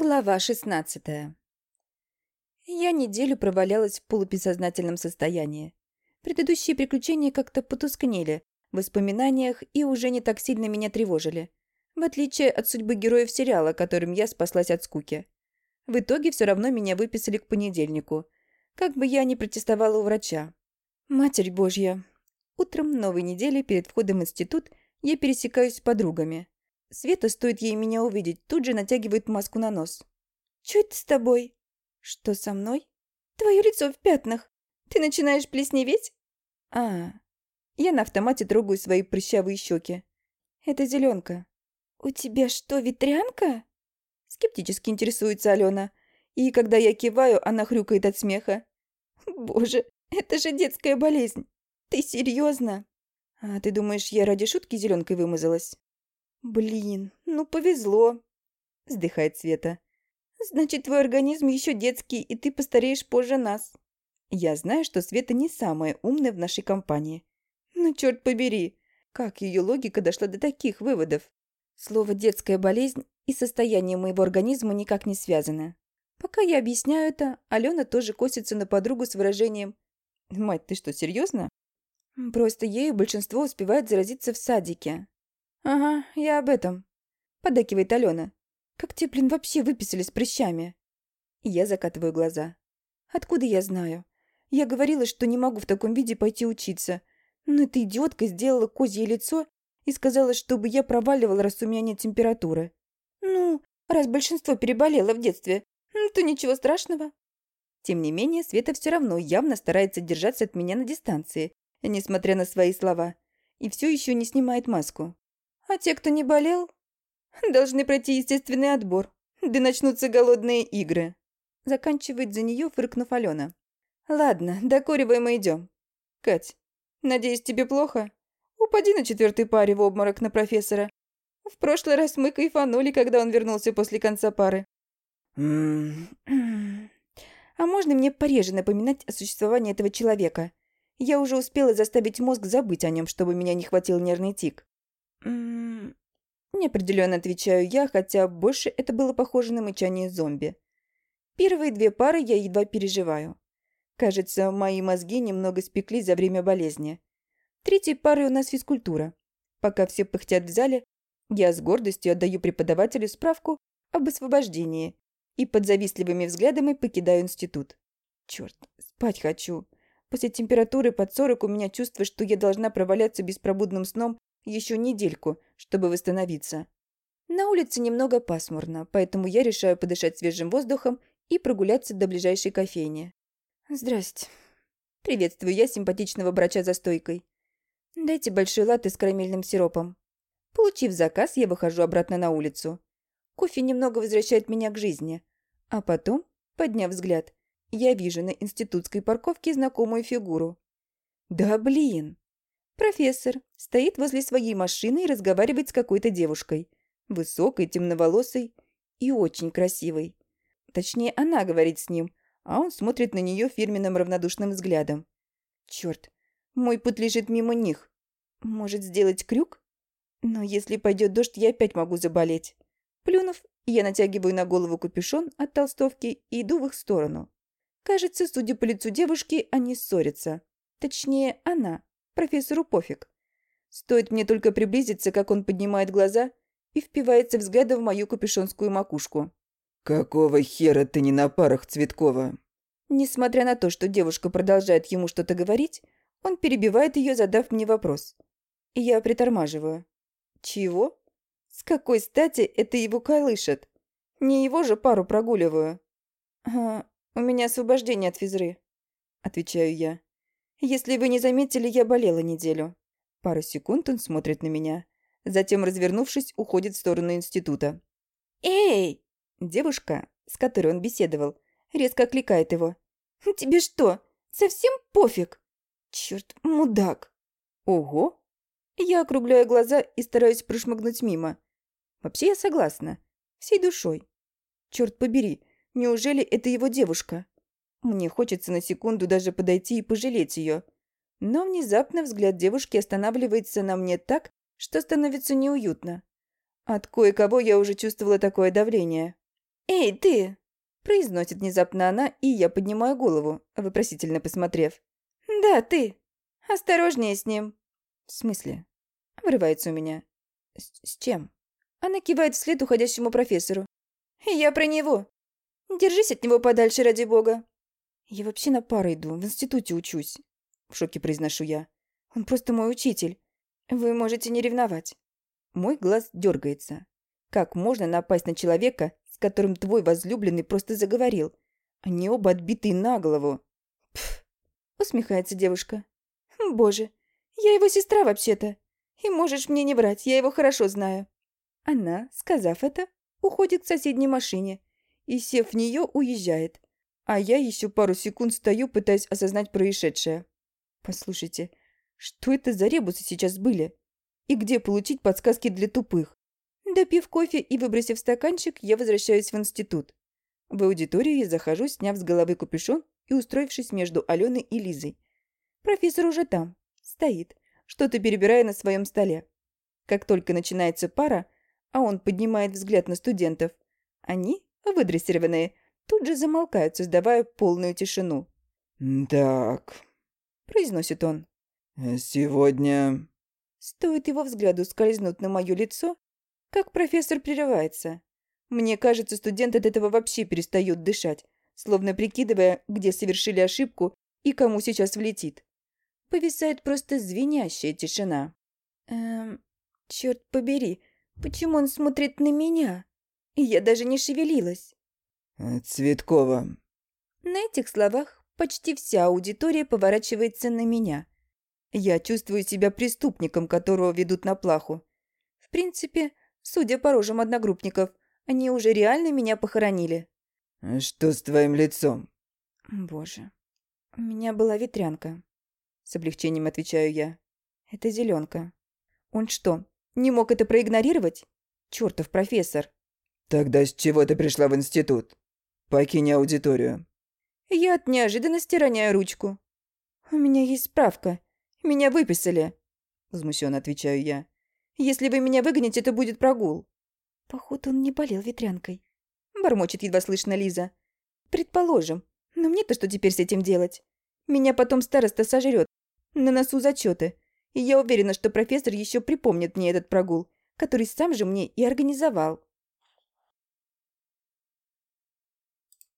Глава 16 Я неделю провалялась в полубессознательном состоянии. Предыдущие приключения как-то потускнели в воспоминаниях и уже не так сильно меня тревожили. В отличие от судьбы героев сериала, которым я спаслась от скуки. В итоге все равно меня выписали к понедельнику. Как бы я ни протестовала у врача. Матерь Божья. Утром новой недели перед входом в институт я пересекаюсь с подругами. Света, стоит ей меня увидеть, тут же натягивает маску на нос. «Чё это с тобой?» «Что со мной?» «Твое лицо в пятнах. Ты начинаешь плесневеть?» «А, я на автомате трогаю свои прыщавые щеки. Это зеленка. «У тебя что, ветрянка?» Скептически интересуется Алена. И когда я киваю, она хрюкает от смеха. «Боже, это же детская болезнь. Ты серьезно? А ты думаешь, я ради шутки зеленкой вымазалась? «Блин, ну повезло», — вздыхает Света. «Значит, твой организм еще детский, и ты постареешь позже нас». Я знаю, что Света не самая умная в нашей компании. Ну, черт побери, как ее логика дошла до таких выводов? Слово «детская болезнь» и состояние моего организма никак не связаны. Пока я объясняю это, Алена тоже косится на подругу с выражением «Мать, ты что, серьезно? Просто ею большинство успевает заразиться в садике. «Ага, я об этом», — подакивает Алена. «Как тебе, блин, вообще выписали с прыщами?» Я закатываю глаза. «Откуда я знаю? Я говорила, что не могу в таком виде пойти учиться. Но эта идиотка сделала козье лицо и сказала, чтобы я проваливала, раз у меня нет температуры. Ну, раз большинство переболело в детстве, то ничего страшного». Тем не менее, Света все равно явно старается держаться от меня на дистанции, несмотря на свои слова, и все еще не снимает маску. А те, кто не болел, должны пройти естественный отбор, да начнутся голодные игры. Заканчивает за нее, фыркнув Алена. Ладно, докуриваем и идем. Кать, надеюсь, тебе плохо? Упади на четвертой паре в обморок на профессора. В прошлый раз мы кайфанули, когда он вернулся после конца пары. А можно мне пореже напоминать о существовании этого человека? Я уже успела заставить мозг забыть о нем, чтобы меня не хватил нервный тик. Неопределенно отвечаю я, хотя больше это было похоже на мычание зомби. Первые две пары я едва переживаю. Кажется, мои мозги немного спекли за время болезни. Третьей парой у нас физкультура. Пока все пыхтят в зале, я с гордостью отдаю преподавателю справку об освобождении и под завистливыми взглядами покидаю институт. Черт, спать хочу. После температуры под 40 у меня чувство, что я должна проваляться беспробудным сном еще недельку, чтобы восстановиться. На улице немного пасмурно, поэтому я решаю подышать свежим воздухом и прогуляться до ближайшей кофейни. «Здрасте». Приветствую я симпатичного врача за стойкой. «Дайте большой латте с карамельным сиропом». Получив заказ, я выхожу обратно на улицу. Кофе немного возвращает меня к жизни. А потом, подняв взгляд, я вижу на институтской парковке знакомую фигуру. «Да блин!» Профессор стоит возле своей машины и разговаривает с какой-то девушкой. Высокой, темноволосой и очень красивой. Точнее, она говорит с ним, а он смотрит на нее фирменным равнодушным взглядом. Черт, мой путь лежит мимо них. Может, сделать крюк? Но если пойдет дождь, я опять могу заболеть. Плюнув, я натягиваю на голову капюшон от толстовки и иду в их сторону. Кажется, судя по лицу девушки, они ссорятся. Точнее, она профессору пофиг. Стоит мне только приблизиться, как он поднимает глаза и впивается взглядом в мою капюшонскую макушку. «Какого хера ты не на парах, Цветкова?» Несмотря на то, что девушка продолжает ему что-то говорить, он перебивает ее, задав мне вопрос. И я притормаживаю. «Чего? С какой стати это его колышет? Не его же пару прогуливаю». «А, у меня освобождение от физры», — отвечаю я. Если вы не заметили, я болела неделю. Пару секунд он смотрит на меня. Затем, развернувшись, уходит в сторону института. «Эй!» Девушка, с которой он беседовал, резко окликает его. «Тебе что, совсем пофиг?» «Чёрт, мудак!» «Ого!» Я округляю глаза и стараюсь прошмыгнуть мимо. Вообще я согласна. Всей душой. Черт побери, неужели это его девушка? Мне хочется на секунду даже подойти и пожалеть ее. Но внезапно взгляд девушки останавливается на мне так, что становится неуютно. От кое-кого я уже чувствовала такое давление. «Эй, ты!» Произносит внезапно она, и я поднимаю голову, вопросительно посмотрев. «Да, ты. Осторожнее с ним». «В смысле?» Вырывается у меня. «С, с чем?» Она кивает вслед уходящему профессору. «Я про него. Держись от него подальше, ради бога». «Я вообще на пару иду, в институте учусь», — в шоке произношу я. «Он просто мой учитель. Вы можете не ревновать». Мой глаз дергается. Как можно напасть на человека, с которым твой возлюбленный просто заговорил? Они оба отбитые на голову. Пф, усмехается девушка. Боже, я его сестра вообще-то. И можешь мне не врать, я его хорошо знаю. Она, сказав это, уходит к соседней машине и, сев в нее, уезжает. А я еще пару секунд стою, пытаясь осознать происшедшее. Послушайте, что это за ребусы сейчас были? И где получить подсказки для тупых? Допив кофе и выбросив стаканчик, я возвращаюсь в институт. В аудиторию я захожу, сняв с головы капюшон и устроившись между Аленой и Лизой. Профессор уже там, стоит, что-то перебирая на своем столе. Как только начинается пара, а он поднимает взгляд на студентов, они, выдрессированные, тут же замолкают, создавая полную тишину. «Так», — произносит он. «Сегодня...» Стоит его взгляду скользнуть на мое лицо, как профессор прерывается. Мне кажется, студент от этого вообще перестает дышать, словно прикидывая, где совершили ошибку и кому сейчас влетит. Повисает просто звенящая тишина. Эм, черт побери, почему он смотрит на меня? И я даже не шевелилась. Цветкова. На этих словах почти вся аудитория поворачивается на меня. Я чувствую себя преступником, которого ведут на плаху. В принципе, Судя по рожам одногруппников, они уже реально меня похоронили. «Что с твоим лицом?» «Боже, у меня была ветрянка». С облегчением отвечаю я. «Это зеленка. Он что, не мог это проигнорировать? Чертов профессор!» «Тогда с чего ты пришла в институт? Покинь аудиторию». Я от неожиданности роняю ручку. «У меня есть справка. Меня выписали», — возмущенно отвечаю я. Если вы меня выгоните, это будет прогул». «Походу, он не болел ветрянкой», — бормочет едва слышно Лиза. «Предположим. Но мне-то что теперь с этим делать? Меня потом староста сожрет. На носу зачеты. И я уверена, что профессор еще припомнит мне этот прогул, который сам же мне и организовал».